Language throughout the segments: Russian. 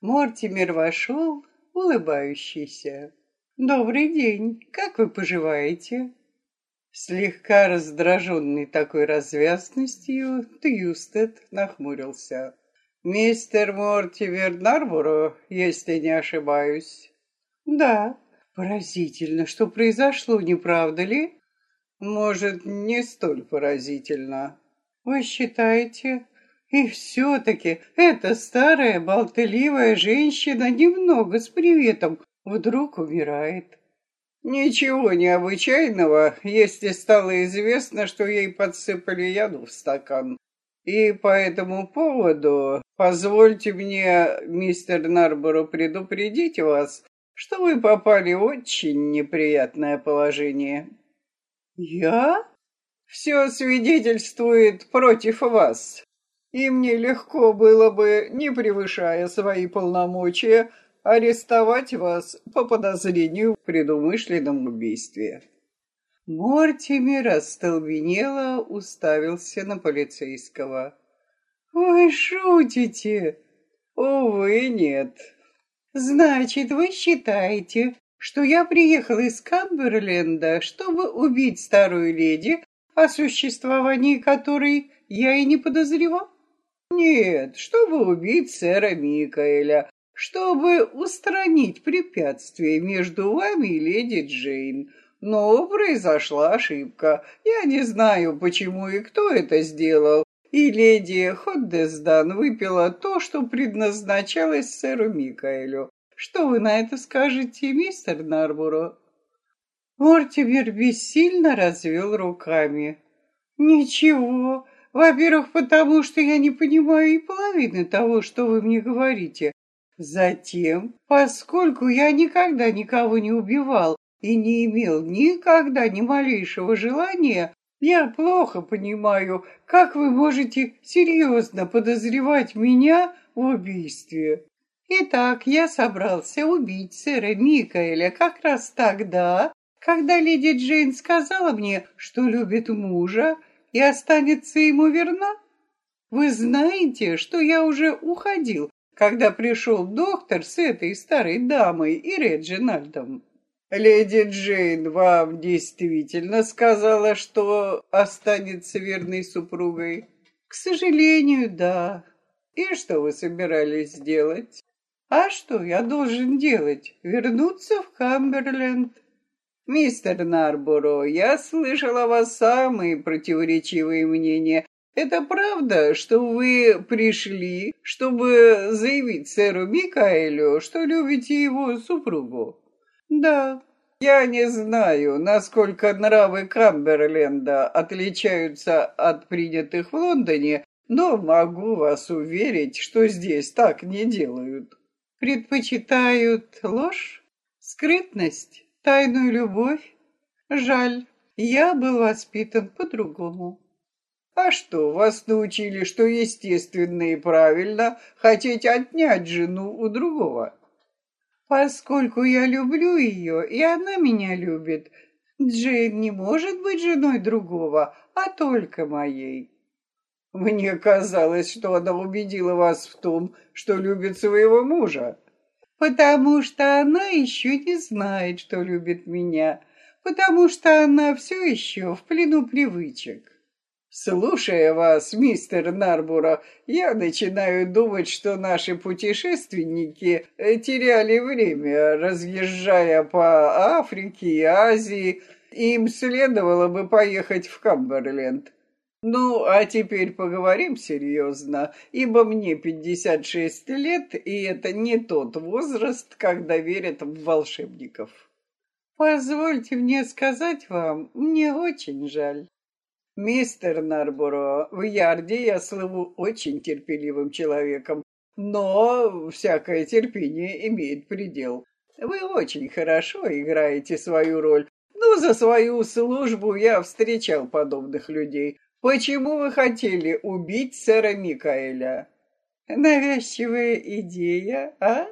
Мортимер вошел, улыбающийся. «Добрый день, как вы поживаете?» Слегка раздраженный такой развязностью, Тьюстед нахмурился. «Мистер Мортимер Нарборо, если не ошибаюсь?» «Да, поразительно, что произошло, не правда ли?» «Может, не столь поразительно». «Вы считаете?» И все-таки эта старая болтливая женщина немного с приветом вдруг умирает. Ничего необычайного, если стало известно, что ей подсыпали яду в стакан. И по этому поводу позвольте мне, мистер Нарборо, предупредить вас, что вы попали в очень неприятное положение. Я? Все свидетельствует против вас и мне легко было бы, не превышая свои полномочия, арестовать вас по подозрению в предумышленном убийстве». Мортимер остолбенело уставился на полицейского. «Вы шутите?» «Увы, нет». «Значит, вы считаете, что я приехал из Камберленда, чтобы убить старую леди, о существовании которой я и не подозревал?» Нет, чтобы убить сэра Микаэля, чтобы устранить препятствие между вами и леди Джейн. Но произошла ошибка. Я не знаю, почему и кто это сделал. И леди Ходдесдан выпила то, что предназначалось сэру Микаэлю. Что вы на это скажете, мистер Нарбуро? Мортимер бессильно развел руками. «Ничего, во-первых, потому что я не понимаю и половины того, что вы мне говорите. Затем, поскольку я никогда никого не убивал и не имел никогда ни малейшего желания, я плохо понимаю, как вы можете серьезно подозревать меня в убийстве. Итак, я собрался убить сэра Микаэля как раз тогда, когда леди Джейн сказала мне, что любит мужа, и останется ему верна? Вы знаете, что я уже уходил, когда пришел доктор с этой старой дамой и Реджинальдом. Леди Джейн вам действительно сказала, что останется верной супругой? К сожалению, да. И что вы собирались сделать? А что я должен делать? Вернуться в Камберленд? «Мистер Нарборо, я слышала о вас самые противоречивые мнения. Это правда, что вы пришли, чтобы заявить сэру Микаэлю, что любите его супругу?» «Да». «Я не знаю, насколько нравы Камберленда отличаются от принятых в Лондоне, но могу вас уверить, что здесь так не делают». «Предпочитают ложь? Скрытность?» Тайную любовь? Жаль, я был воспитан по-другому. А что, вас научили, что естественно и правильно хотеть отнять жену у другого? Поскольку я люблю ее, и она меня любит, Джейн не может быть женой другого, а только моей. Мне казалось, что она убедила вас в том, что любит своего мужа потому что она еще не знает, что любит меня, потому что она все еще в плену привычек. Слушая вас, мистер Нарбуро, я начинаю думать, что наши путешественники э, теряли время, разъезжая по Африке и Азии. Им следовало бы поехать в Камберленд. Ну, а теперь поговорим серьезно, ибо мне 56 лет, и это не тот возраст, когда верят в волшебников. Позвольте мне сказать вам, мне очень жаль. Мистер Нарборо, в Ярде я слыву очень терпеливым человеком, но всякое терпение имеет предел. Вы очень хорошо играете свою роль, но за свою службу я встречал подобных людей. Почему вы хотели убить сэра Микаэля? Навязчивая идея, а?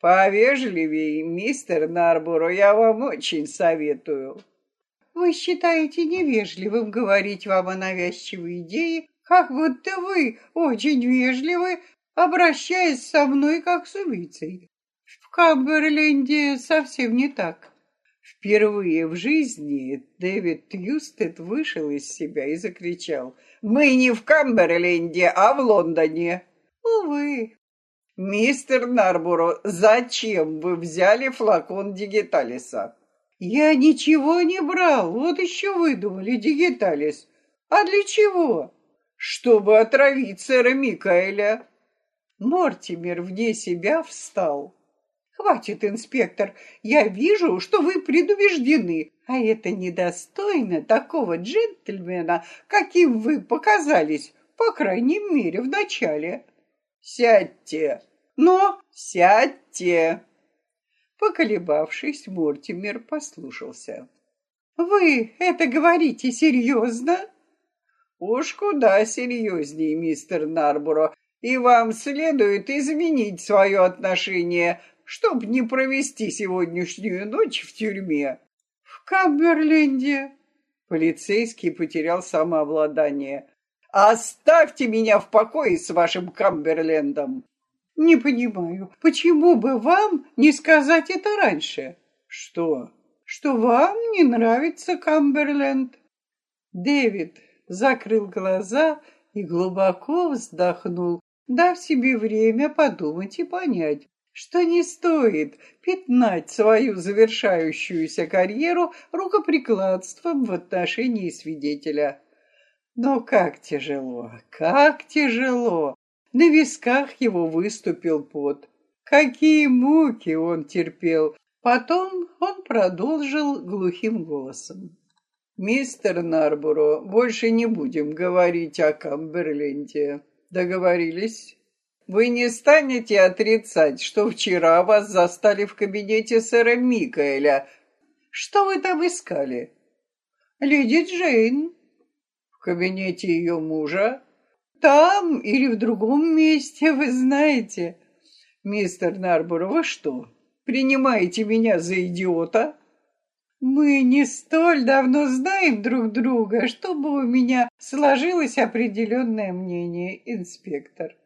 Повежливее, мистер Нарборо, я вам очень советую. Вы считаете невежливым говорить вам о навязчивой идее, как будто вы очень вежливы, обращаясь со мной как с убийцей. В Камберленде совсем не так. Впервые в жизни Дэвид Тьюстед вышел из себя и закричал. «Мы не в Камберленде, а в Лондоне!» «Увы!» «Мистер Нарбуро, зачем вы взяли флакон Дигиталиса?» «Я ничего не брал, вот еще выдумали Дигиталис. А для чего?» «Чтобы отравить сэра Микаэля». Мортимер вне себя встал. «Хватит, инспектор, я вижу, что вы предубеждены, а это недостойно такого джентльмена, каким вы показались, по крайней мере, в начале». «Сядьте!» «Но сядьте!» Поколебавшись, Мортимер послушался. «Вы это говорите серьезно?» «Уж куда серьезнее, мистер Нарборо, и вам следует изменить свое отношение, чтобы не провести сегодняшнюю ночь в тюрьме». «В Камберленде?» Полицейский потерял самообладание. «Оставьте меня в покое с вашим Камберлендом!» «Не понимаю, почему бы вам не сказать это раньше?» «Что?» «Что вам не нравится Камберленд?» Дэвид закрыл глаза и глубоко вздохнул, дав себе время подумать и понять, что не стоит пятнать свою завершающуюся карьеру рукоприкладством в отношении свидетеля. Но как тяжело, как тяжело! На висках его выступил пот. Какие муки он терпел! Потом он продолжил глухим голосом. «Мистер Нарборо, больше не будем говорить о Камберленде. Договорились?» Вы не станете отрицать, что вчера вас застали в кабинете сэра Микаэля. Что вы там искали? Леди Джейн. В кабинете ее мужа? Там или в другом месте, вы знаете. Мистер Нарбор, вы что, принимаете меня за идиота? Мы не столь давно знаем друг друга, чтобы у меня сложилось определенное мнение, инспектор.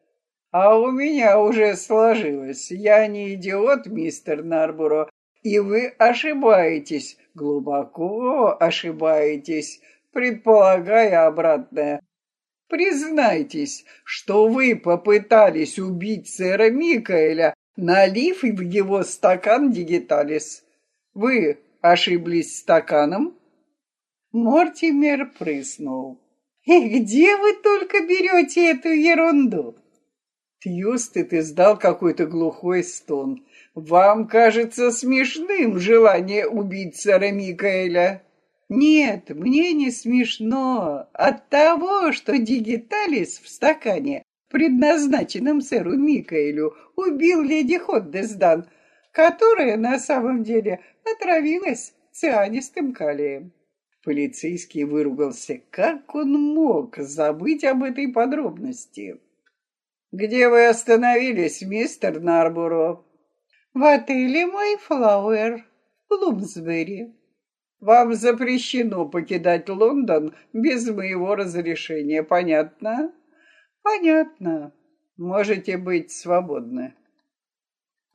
А у меня уже сложилось. Я не идиот, мистер Нарбуро, и вы ошибаетесь, глубоко ошибаетесь, предполагая обратное. Признайтесь, что вы попытались убить сэра Микаэля, налив в его стакан дигиталис. Вы ошиблись стаканом? Мортимер прыснул. «И где вы только берете эту ерунду?» Тьюстед издал какой-то глухой стон. «Вам кажется смешным желание убить сэра Микаэля?» «Нет, мне не смешно. От того, что дигиталис в стакане, предназначенном сэру Микаэлю, убил леди Ходдесдан, которая на самом деле отравилась цианистым калием». Полицейский выругался. Как он мог забыть об этой подробности? «Где вы остановились, мистер Нарбуро?» «В отеле «Майфлауэр» в Блумсбери». «Вам запрещено покидать Лондон без моего разрешения, понятно?» «Понятно. Можете быть свободны».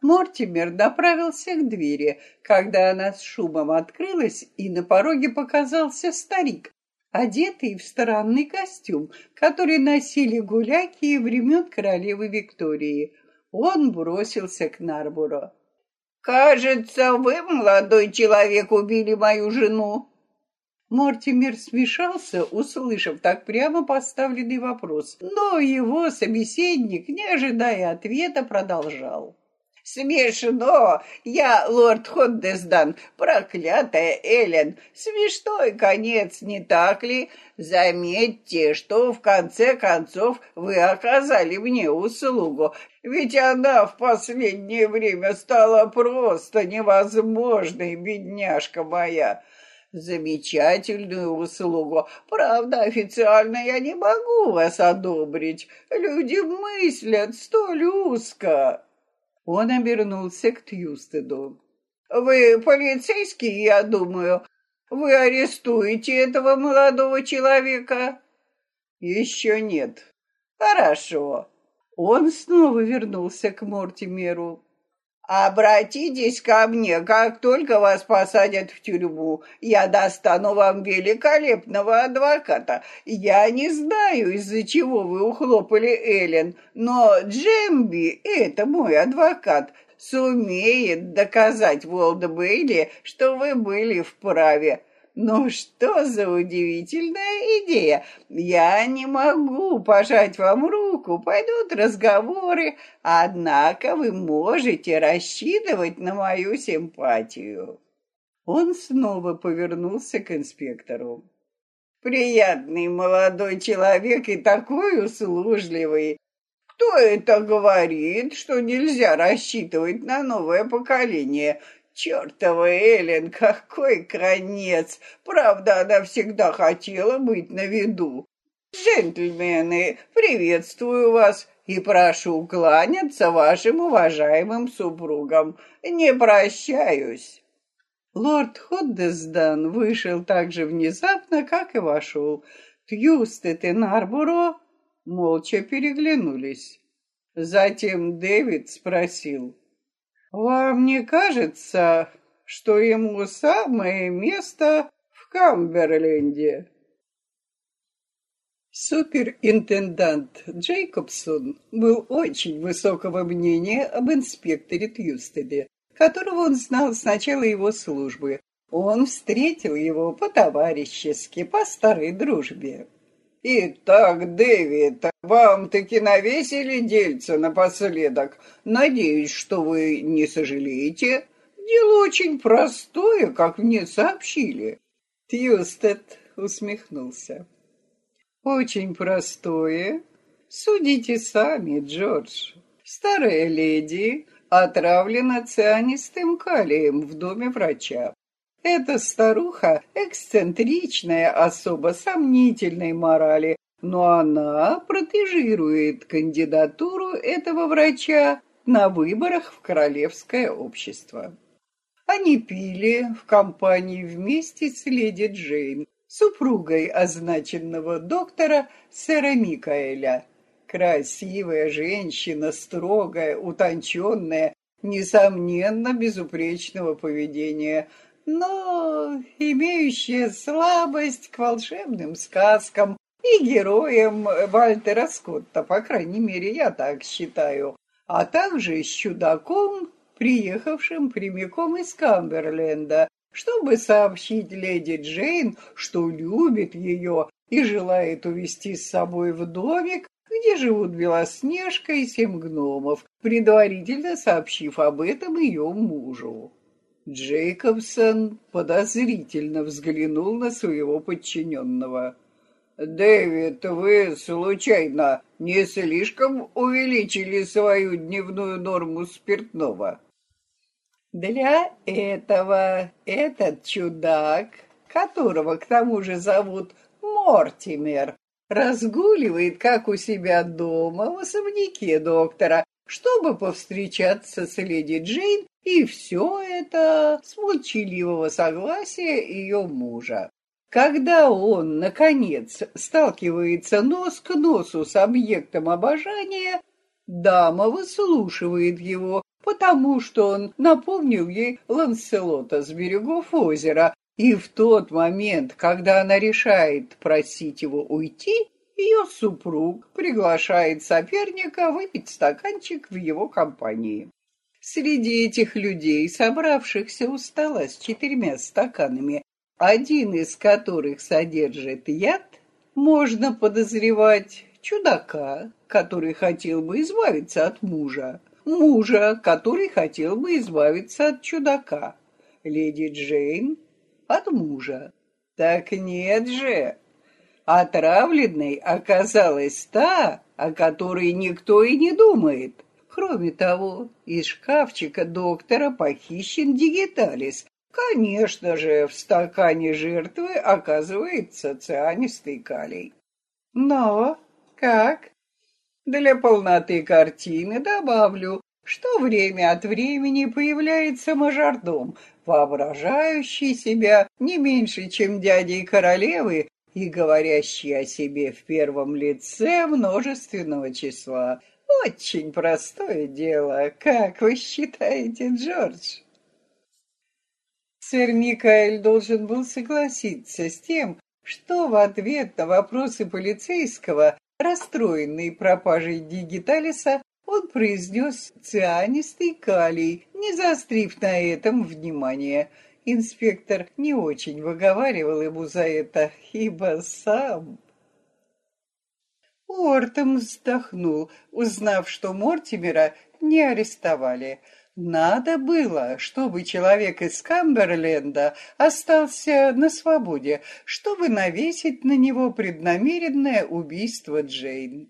Мортимер направился к двери, когда она с шумом открылась, и на пороге показался старик одетый в странный костюм, который носили гуляки времен королевы Виктории. Он бросился к Нарбуро. «Кажется, вы, молодой человек, убили мою жену». Мортимер смешался, услышав так прямо поставленный вопрос, но его собеседник, не ожидая ответа, продолжал. Смешно! Я лорд Ходдесдан, проклятая Эллен. Смешной конец, не так ли? Заметьте, что в конце концов вы оказали мне услугу, ведь она в последнее время стала просто невозможной, бедняжка моя замечательную услугу. Правда, официально я не могу вас одобрить. Люди мыслят столь узко. Он обернулся к Тьюстеду. «Вы полицейский, я думаю. Вы арестуете этого молодого человека?» «Еще нет». «Хорошо. Он снова вернулся к Мортимеру. Обратитесь ко мне, как только вас посадят в тюрьму. Я достану вам великолепного адвоката. Я не знаю, из-за чего вы ухлопали Эллен, но Джемби, это мой адвокат, сумеет доказать Бейли, что вы были вправе. Ну что за удивительная идея! Я не могу пожать вам руку, пойдут разговоры, однако вы можете рассчитывать на мою симпатию. Он снова повернулся к инспектору. Приятный молодой человек и такой услужливый. Кто это говорит, что нельзя рассчитывать на новое поколение? Чертова Эллен, какой конец! Правда, она всегда хотела быть на виду. Джентльмены, приветствую вас и прошу кланяться вашим уважаемым супругам. Не прощаюсь. Лорд Ходдесдан вышел так же внезапно, как и вошел. Тьюстед и Нарбуро молча переглянулись. Затем Дэвид спросил. Вам не кажется, что ему самое место в Камберленде? Суперинтендант Джейкобсон был очень высокого мнения об инспекторе Тьюстеде, которого он знал с начала его службы. Он встретил его по-товарищески, по старой дружбе. «Итак, Дэвид, вам таки навесили дельца напоследок. Надеюсь, что вы не сожалеете. Дело очень простое, как мне сообщили». Тьюстед усмехнулся. «Очень простое. Судите сами, Джордж. Старая леди отравлена цианистым калием в доме врача. Эта старуха эксцентричная особо сомнительной морали, но она протежирует кандидатуру этого врача на выборах в королевское общество. Они пили в компании вместе с леди Джейн, супругой означенного доктора сэра Микаэля. Красивая женщина, строгая, утонченная, несомненно, безупречного поведения – но имеющая слабость к волшебным сказкам и героям Вальтера Скотта, по крайней мере, я так считаю, а также с чудаком, приехавшим прямиком из Камберленда, чтобы сообщить леди Джейн, что любит ее и желает увести с собой в домик, где живут Белоснежка и семь гномов, предварительно сообщив об этом ее мужу. Джейкобсон подозрительно взглянул на своего подчиненного. «Дэвид, вы, случайно, не слишком увеличили свою дневную норму спиртного?» «Для этого этот чудак, которого к тому же зовут Мортимер, разгуливает, как у себя дома, в особняке доктора, чтобы повстречаться с леди Джейн и все это с молчаливого согласия ее мужа. Когда он, наконец, сталкивается нос к носу с объектом обожания, дама выслушивает его, потому что он напомнил ей Ланселота с берегов озера, и в тот момент, когда она решает просить его уйти, ее супруг приглашает соперника выпить стаканчик в его компании. Среди этих людей, собравшихся у стола с четырьмя стаканами, один из которых содержит яд, можно подозревать чудака, который хотел бы избавиться от мужа, мужа, который хотел бы избавиться от чудака, леди Джейн от мужа. Так нет же. Отравленной оказалась та, о которой никто и не думает. Кроме того, из шкафчика доктора похищен дигиталис. Конечно же, в стакане жертвы оказывается цианистый калий. Но как? Для полноты картины добавлю, что время от времени появляется мажордом, воображающий себя не меньше, чем дядей королевы и говорящий о себе в первом лице множественного числа. Очень простое дело, как вы считаете, Джордж? Сэр Микаэль должен был согласиться с тем, что в ответ на вопросы полицейского, расстроенный пропажей Дигиталиса, он произнес цианистый калий, не заострив на этом внимание. Инспектор не очень выговаривал ему за это, ибо сам... Уортом вздохнул, узнав, что Мортимера не арестовали. Надо было, чтобы человек из Камберленда остался на свободе, чтобы навесить на него преднамеренное убийство Джейн.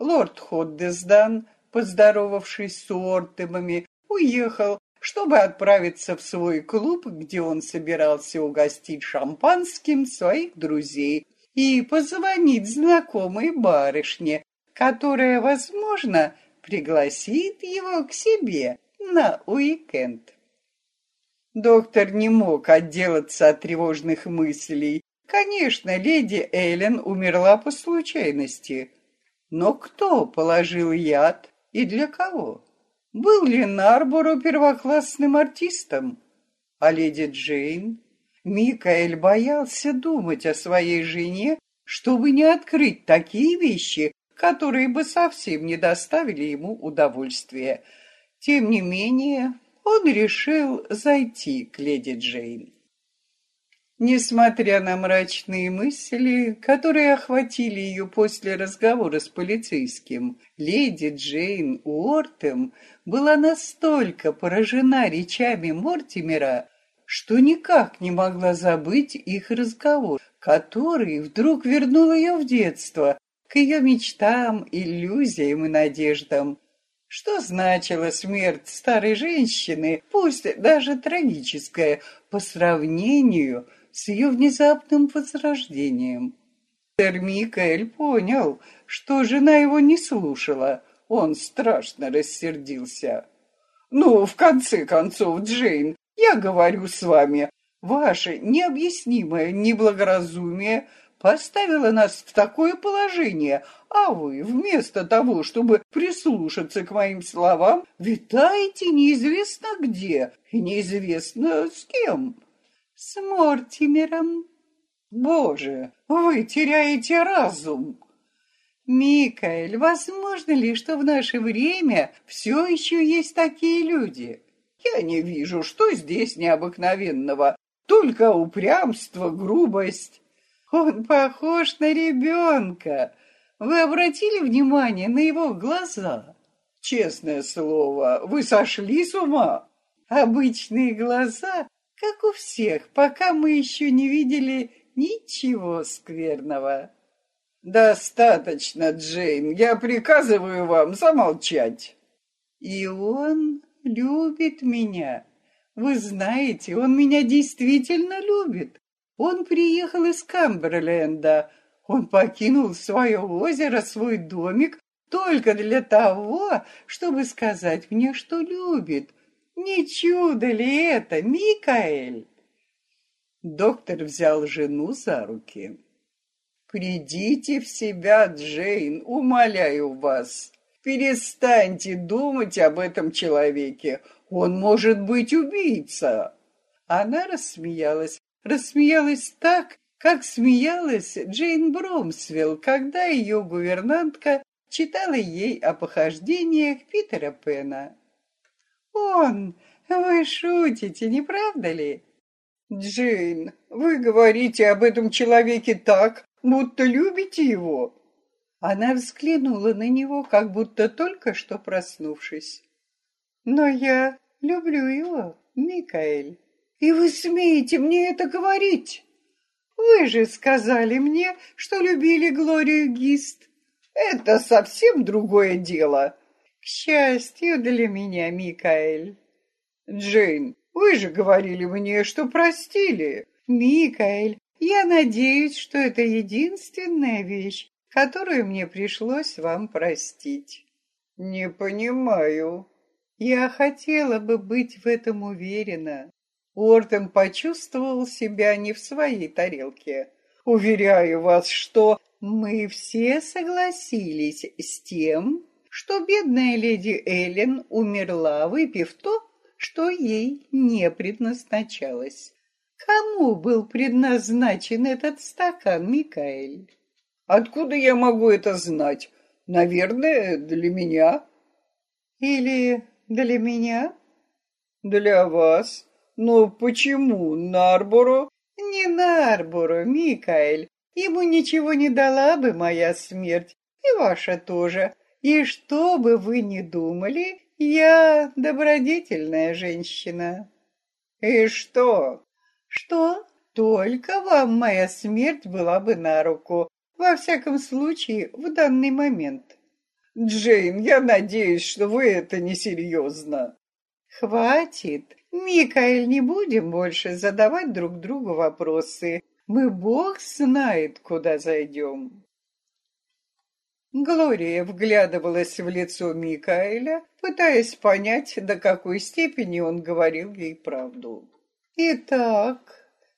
Лорд Ходдесдан, поздоровавшись с Уортемами, уехал, чтобы отправиться в свой клуб, где он собирался угостить шампанским своих друзей и позвонить знакомой барышне, которая, возможно, пригласит его к себе на уикенд. Доктор не мог отделаться от тревожных мыслей. Конечно, леди Эллен умерла по случайности. Но кто положил яд и для кого? Был ли Нарборо первоклассным артистом? А леди Джейн? Микаэль боялся думать о своей жене, чтобы не открыть такие вещи, которые бы совсем не доставили ему удовольствия. Тем не менее, он решил зайти к леди Джейн. Несмотря на мрачные мысли, которые охватили ее после разговора с полицейским, леди Джейн Уортем была настолько поражена речами Мортимера, что никак не могла забыть их разговор, который вдруг вернул ее в детство, к ее мечтам, иллюзиям и надеждам. Что значила смерть старой женщины, пусть даже трагическая, по сравнению с ее внезапным возрождением? Сэр Микаэль понял, что жена его не слушала. Он страшно рассердился. «Ну, в конце концов, Джейн, я говорю с вами, ваше необъяснимое неблагоразумие поставило нас в такое положение, а вы, вместо того, чтобы прислушаться к моим словам, витаете неизвестно где и неизвестно с кем. С Мортимером. Боже, вы теряете разум. Микаэль, возможно ли, что в наше время все еще есть такие люди? Я не вижу, что здесь необыкновенного, только упрямство, грубость. Он похож на ребенка. Вы обратили внимание на его глаза? Честное слово, вы сошли с ума? Обычные глаза, как у всех, пока мы еще не видели ничего скверного. Достаточно, Джейн, я приказываю вам замолчать. И он любит меня. Вы знаете, он меня действительно любит. Он приехал из Камберленда, он покинул свое озеро, свой домик только для того, чтобы сказать мне, что любит. Не чудо ли это, Микаэль? Доктор взял жену за руки. «Придите в себя, Джейн, умоляю вас. Перестаньте думать об этом человеке. Он может быть убийца». Она рассмеялась, рассмеялась так, как смеялась Джейн Бромсвилл, когда ее гувернантка читала ей о похождениях Питера Пена. «Он! Вы шутите, не правда ли?» «Джейн, вы говорите об этом человеке так, будто любите его». Она взглянула на него, как будто только что проснувшись. «Но я люблю его, Микаэль, и вы смеете мне это говорить?» Вы же сказали мне, что любили Глорию Гист. Это совсем другое дело. К счастью для меня, Микаэль. Джейн, вы же говорили мне, что простили. Микаэль, я надеюсь, что это единственная вещь, которую мне пришлось вам простить. Не понимаю. Я хотела бы быть в этом уверена. Уортон почувствовал себя не в своей тарелке. «Уверяю вас, что мы все согласились с тем, что бедная леди Эллен умерла, выпив то, что ей не предназначалось. Кому был предназначен этот стакан, Микаэль? Откуда я могу это знать? Наверное, для меня. Или для меня? Для вас. Но почему Нарборо? Не Нарборо, Микаэль. Ему ничего не дала бы моя смерть, и ваша тоже. И что бы вы ни думали, я добродетельная женщина. И что? Что? Только вам моя смерть была бы на руку. Во всяком случае, в данный момент. Джейн, я надеюсь, что вы это несерьезно. Хватит. Микаэль, не будем больше задавать друг другу вопросы. Мы бог знает, куда зайдем. Глория вглядывалась в лицо Микаэля, пытаясь понять, до какой степени он говорил ей правду. «Итак,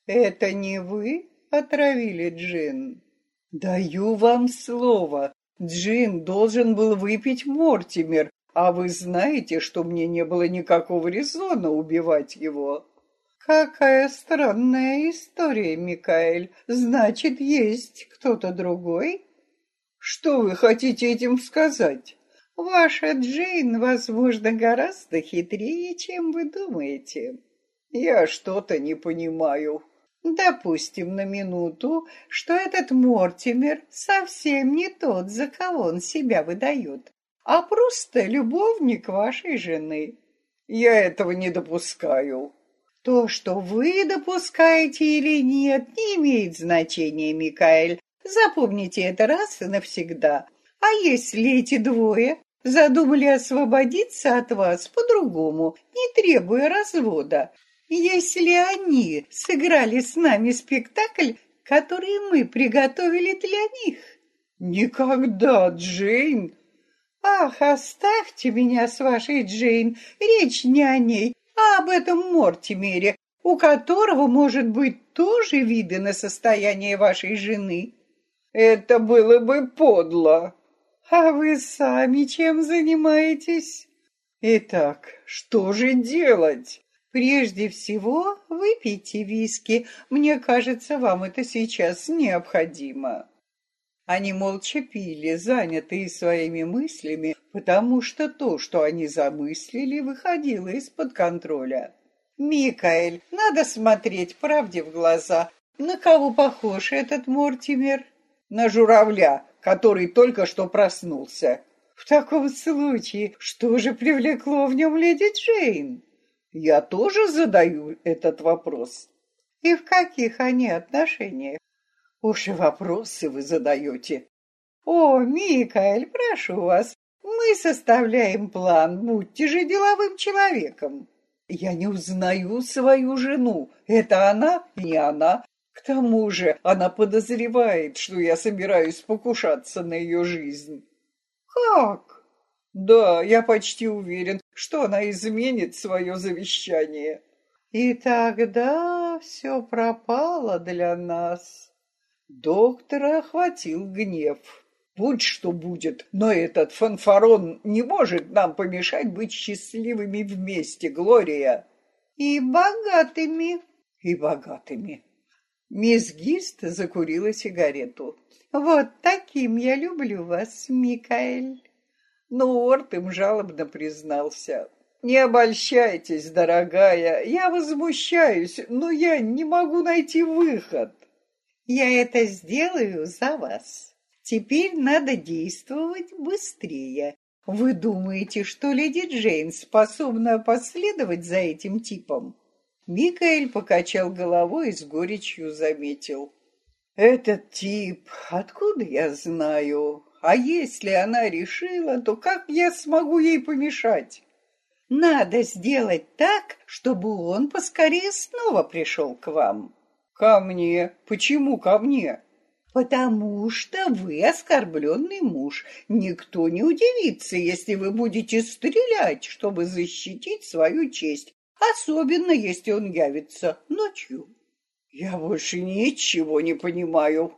это не вы отравили Джин?» «Даю вам слово. Джин должен был выпить Мортимер, а вы знаете, что мне не было никакого резона убивать его». «Какая странная история, Микаэль. Значит, есть кто-то другой?» Что вы хотите этим сказать? Ваша Джейн, возможно, гораздо хитрее, чем вы думаете. Я что-то не понимаю. Допустим на минуту, что этот Мортимер совсем не тот, за кого он себя выдает, а просто любовник вашей жены. Я этого не допускаю. То, что вы допускаете или нет, не имеет значения, Микаэль. Запомните это раз и навсегда. А если эти двое задумали освободиться от вас по-другому, не требуя развода, если они сыграли с нами спектакль, который мы приготовили для них? Никогда, Джейн. Ах, оставьте меня с вашей Джейн. Речь не о ней, а об этом Мортимере, у которого, может быть, тоже виды на состояние вашей жены. Это было бы подло. А вы сами чем занимаетесь? Итак, что же делать? Прежде всего, выпейте виски. Мне кажется, вам это сейчас необходимо. Они молча пили, занятые своими мыслями, потому что то, что они замыслили, выходило из-под контроля. «Микаэль, надо смотреть правде в глаза. На кого похож этот Мортимер?» На журавля, который только что проснулся. В таком случае, что же привлекло в нем леди Джейн? Я тоже задаю этот вопрос. И в каких они отношениях? Уж и вопросы вы задаете. О, Микаэль, прошу вас, мы составляем план, будьте же деловым человеком. Я не узнаю свою жену. Это она не она. К тому же она подозревает, что я собираюсь покушаться на ее жизнь. Как? Да, я почти уверен, что она изменит свое завещание. И тогда все пропало для нас. Доктора охватил гнев. Будь что будет, но этот фанфарон не может нам помешать быть счастливыми вместе, Глория. И богатыми. И богатыми. Мисс Гист закурила сигарету. «Вот таким я люблю вас, Микаэль». Но Уорд им жалобно признался. «Не обольщайтесь, дорогая, я возмущаюсь, но я не могу найти выход». «Я это сделаю за вас. Теперь надо действовать быстрее. Вы думаете, что леди Джейн способна последовать за этим типом?» Микаэль покачал головой и с горечью заметил. «Этот тип, откуда я знаю? А если она решила, то как я смогу ей помешать?» «Надо сделать так, чтобы он поскорее снова пришел к вам». «Ко мне? Почему ко мне?» «Потому что вы оскорбленный муж. Никто не удивится, если вы будете стрелять, чтобы защитить свою честь, особенно если он явится ночью. Я больше ничего не понимаю.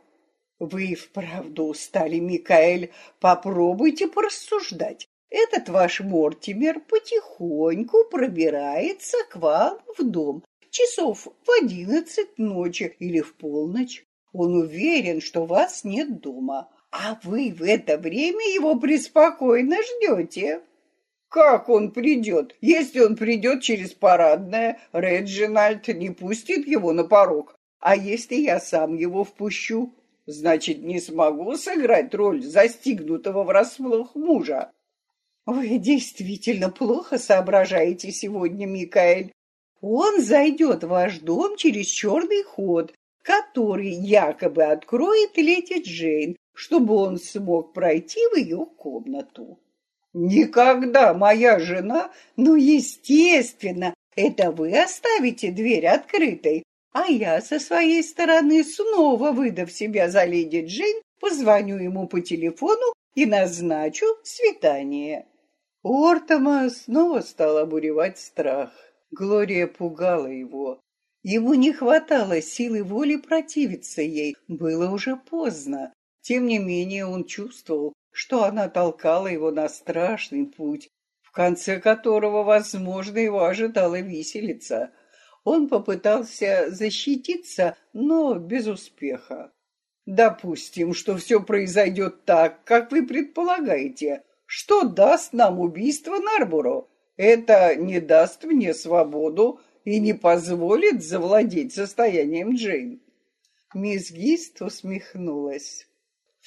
Вы вправду устали, Микаэль. Попробуйте порассуждать. Этот ваш Мортимер потихоньку пробирается к вам в дом часов в одиннадцать ночи или в полночь. Он уверен, что вас нет дома, а вы в это время его преспокойно ждете. Как он придет? Если он придет через парадное, Реджинальд не пустит его на порог. А если я сам его впущу, значит, не смогу сыграть роль застигнутого врасплох мужа. Вы действительно плохо соображаете сегодня, Микаэль. Он зайдет в ваш дом через черный ход, который якобы откроет леди Джейн, чтобы он смог пройти в ее комнату. Никогда моя жена, ну, естественно, это вы оставите дверь открытой, а я со своей стороны, снова выдав себя за леди Джейн, позвоню ему по телефону и назначу свидание. Ортома снова стал обуревать страх. Глория пугала его. Ему не хватало силы воли противиться ей, было уже поздно. Тем не менее он чувствовал, что она толкала его на страшный путь, в конце которого, возможно, его ожидала виселица. Он попытался защититься, но без успеха. Допустим, что все произойдет так, как вы предполагаете. Что даст нам убийство Нарбуро? Это не даст мне свободу и не позволит завладеть состоянием Джейн. Мисс Гист усмехнулась.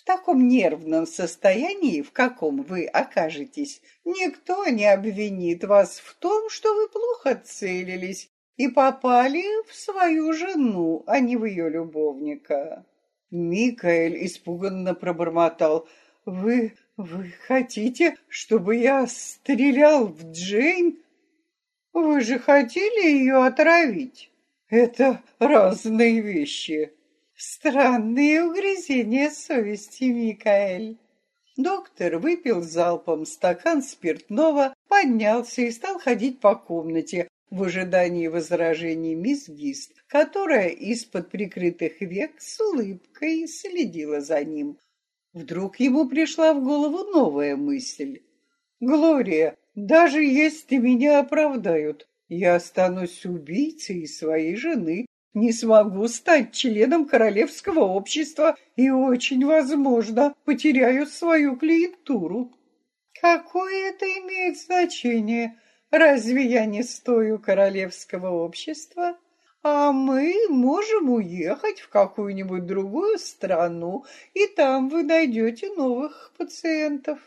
В таком нервном состоянии, в каком вы окажетесь, никто не обвинит вас в том, что вы плохо целились и попали в свою жену, а не в ее любовника. Микаэль испуганно пробормотал. «Вы «Вы хотите, чтобы я стрелял в Джейн? Вы же хотели ее отравить. Это разные вещи. Странные угрызения совести, Микаэль». Доктор выпил залпом стакан спиртного, поднялся и стал ходить по комнате в ожидании возражений мисс Гист, которая из-под прикрытых век с улыбкой следила за ним. Вдруг ему пришла в голову новая мысль. «Глория, даже если меня оправдают, я останусь убийцей своей жены, не смогу стать членом королевского общества и, очень возможно, потеряю свою клиентуру. Какое это имеет значение? Разве я не стою королевского общества? А мы можем уехать в какую-нибудь другую страну, и там вы найдете новых пациентов.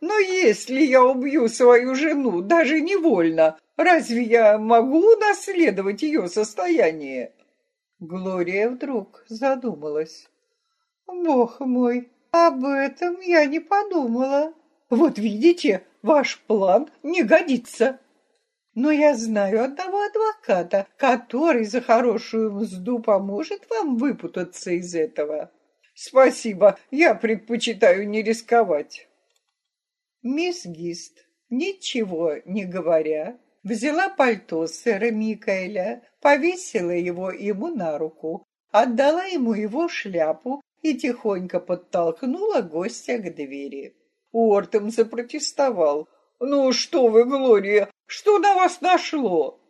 Но если я убью свою жену, даже невольно, разве я могу наследовать ее состояние? Глория вдруг задумалась. Бог мой, об этом я не подумала. Вот видите, ваш план не годится. Но я знаю одного адвоката, который за хорошую мзду поможет вам выпутаться из этого. Спасибо, я предпочитаю не рисковать. Мисс Гист, ничего не говоря, взяла пальто сэра Микаэля, повесила его ему на руку, отдала ему его шляпу и тихонько подтолкнула гостя к двери. Уортом запротестовал. «Ну что вы, Глория, что на вас нашло?»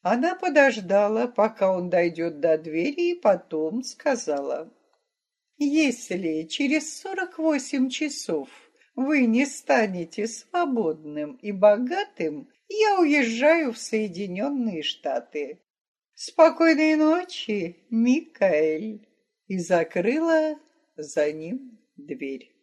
Она подождала, пока он дойдет до двери, и потом сказала. «Если через сорок восемь часов вы не станете свободным и богатым, я уезжаю в Соединенные Штаты. Спокойной ночи, Микаэль!» И закрыла за ним дверь.